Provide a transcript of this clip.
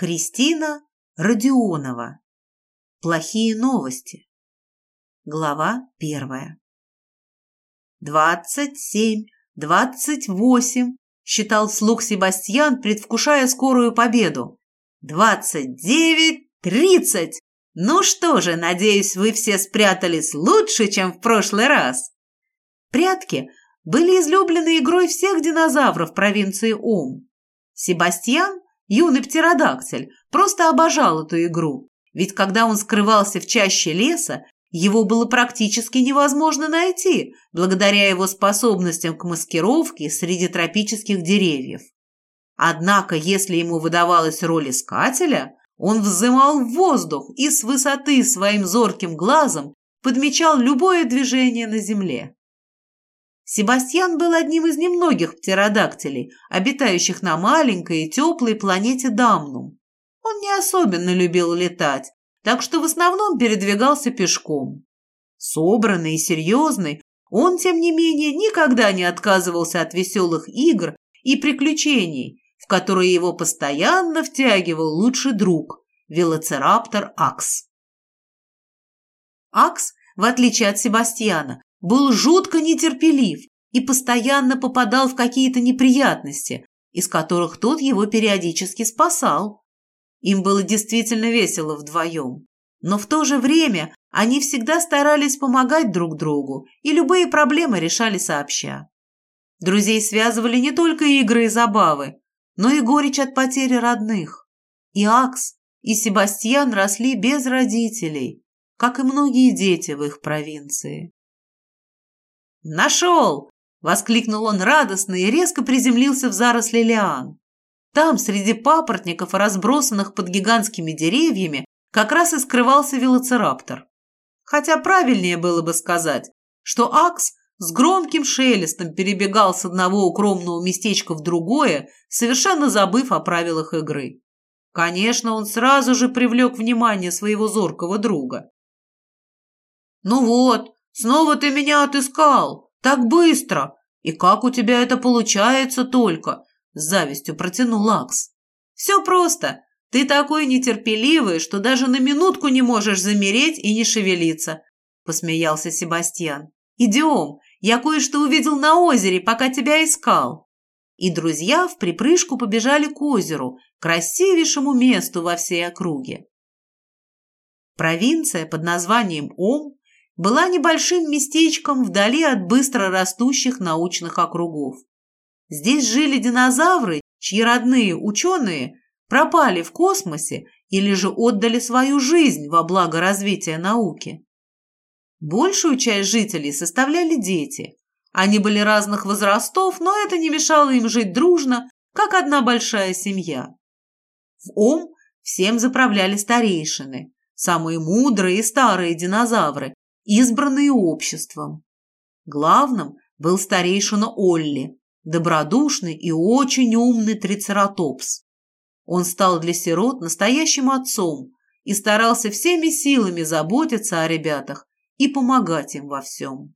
Кристина Родионова. Плохие новости. Глава первая. «Двадцать семь, двадцать восемь», — считал слух Себастьян, предвкушая скорую победу. «Двадцать девять, тридцать! Ну что же, надеюсь, вы все спрятались лучше, чем в прошлый раз». Прятки были излюбленной игрой всех динозавров провинции Ом. Себастьян Юный птеродактиль просто обожал эту игру, ведь когда он скрывался в чаще леса, его было практически невозможно найти, благодаря его способностям к маскировке среди тропических деревьев. Однако, если ему выдавалась роль искателя, он взымал в воздух и с высоты своим зорким глазом подмечал любое движение на земле. Себастьян был одним из немногих птеродактилей, обитающих на маленькой и теплой планете Дамнум. Он не особенно любил летать, так что в основном передвигался пешком. Собранный и серьезный, он, тем не менее, никогда не отказывался от веселых игр и приключений, в которые его постоянно втягивал лучший друг – велоцираптор Акс. Акс, в отличие от Себастьяна, был жутко нетерпелив и постоянно попадал в какие-то неприятности, из которых тот его периодически спасал. Им было действительно весело вдвоем. Но в то же время они всегда старались помогать друг другу, и любые проблемы решали сообща. Друзей связывали не только игры и забавы, но и горечь от потери родных. И Акс, и Себастьян росли без родителей, как и многие дети в их провинции. «Нашел!» – воскликнул он радостно и резко приземлился в заросли лиан. Там, среди папоротников, разбросанных под гигантскими деревьями, как раз и скрывался велоцираптор. Хотя правильнее было бы сказать, что Акс с громким шелестом перебегал с одного укромного местечка в другое, совершенно забыв о правилах игры. Конечно, он сразу же привлек внимание своего зоркого друга. «Ну вот, Снова ты меня отыскал! Так быстро! И как у тебя это получается только?» С завистью протянул Акс. «Все просто. Ты такой нетерпеливый, что даже на минутку не можешь замереть и не шевелиться», посмеялся Себастьян. «Идем, я кое-что увидел на озере, пока тебя искал». И друзья в припрыжку побежали к озеру, красивейшему месту во всей округе. Провинция под названием Ом была небольшим местечком вдали от быстро растущих научных округов. Здесь жили динозавры, чьи родные ученые пропали в космосе или же отдали свою жизнь во благо развития науки. Большую часть жителей составляли дети. Они были разных возрастов, но это не мешало им жить дружно, как одна большая семья. В Ом всем заправляли старейшины, самые мудрые и старые динозавры, избранные обществом. Главным был старейшина Олли, добродушный и очень умный трицератопс. Он стал для сирот настоящим отцом и старался всеми силами заботиться о ребятах и помогать им во всем.